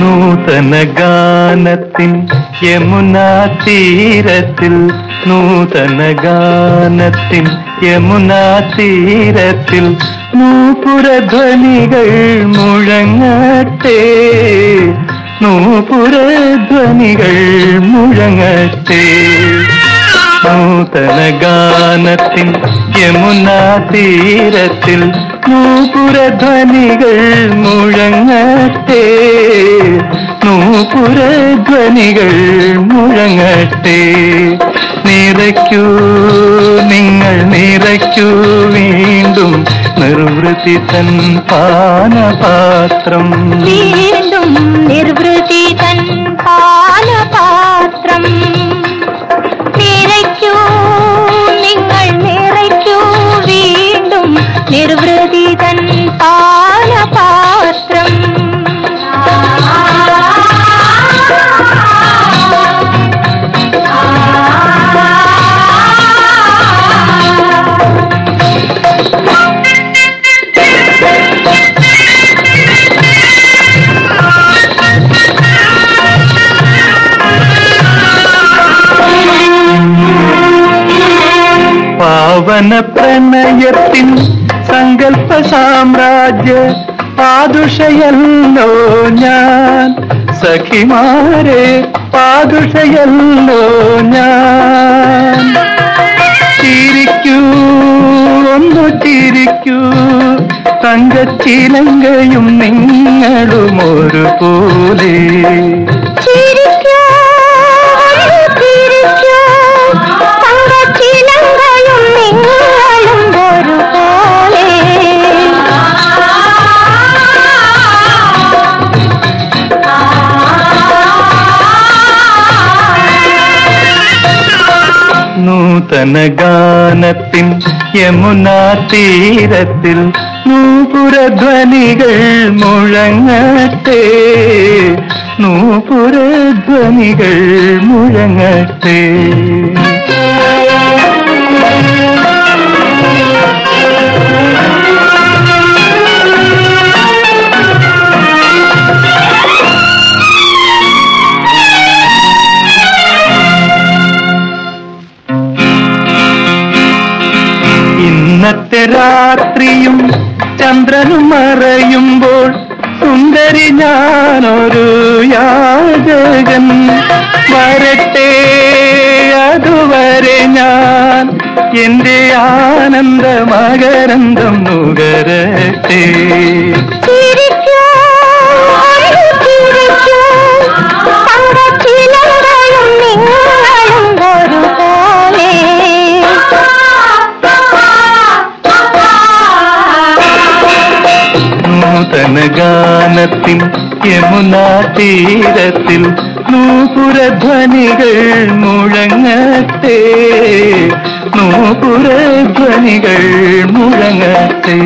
നൂതന ഗാനത്തിൻ യമുനാ തീരത്തിൽ നൂതന ഗാനത്തിൻ യമുനാ തീരത്തിൽ നൂപുരധ്വനികൾ മുഴങ്ങട്ടെ നൂപുരധ്വനികൾ മുഴങ്ങട്ടെ. നൂതന ഗാനത്തിൽ യമുനാ തീരത്തിൽ നൂപുരധ്വനികൾ മുഴങ്ങട്ടെ. നൂപുരധ്വനികൾ മുഴങ്ങട്ടെ. നിറയ്ക്കൂ നിങ്ങൾ നിറയ്ക്കൂ വീണ്ടും നിർവൃത്തി തൻ പാനപാത്രം. വീണ്ടും പാവന പ്രണയത്തിൻ സങ്കല്പ സാമ്രാജ്യ പാതുഷയല്ലോ ഞാൻ. സഖിമാരെ പാതുഷയല്ലോ ഞാൻ. ചിരിക്കൂ ഒന്നു ചിരിക്കൂ തങ്കച്ചിലങ്കയും നിങ്ങളും ഒരുപോലെ. നൂതന ഗാനത്തിൻ യമുനാ തീരത്തിൽ നൂപുരധ്വനികൾ മുഴങ്ങട്ടെ. നൂപുരധ്വനികൾ മുഴങ്ങട്ടെ. ഇന്നത്തെ രാത്രിയും ചന്ദ്രനും മറയുമ്പോൾ സുന്ദരി ഞാനൊരു യാചകൻ. വരട്ടെ അതുവരെ ഞാൻ എന്റെ ആനന്ദ മകരന്തം നുകരട്ടെ. നൂതന ഗാനത്തിൻ യമുനാ തീരത്തിൽ നൂപുരധ്വനികൾ മുഴങ്ങട്ടെ നൂപുരധ്വനികൾ മുഴങ്ങട്ടെ.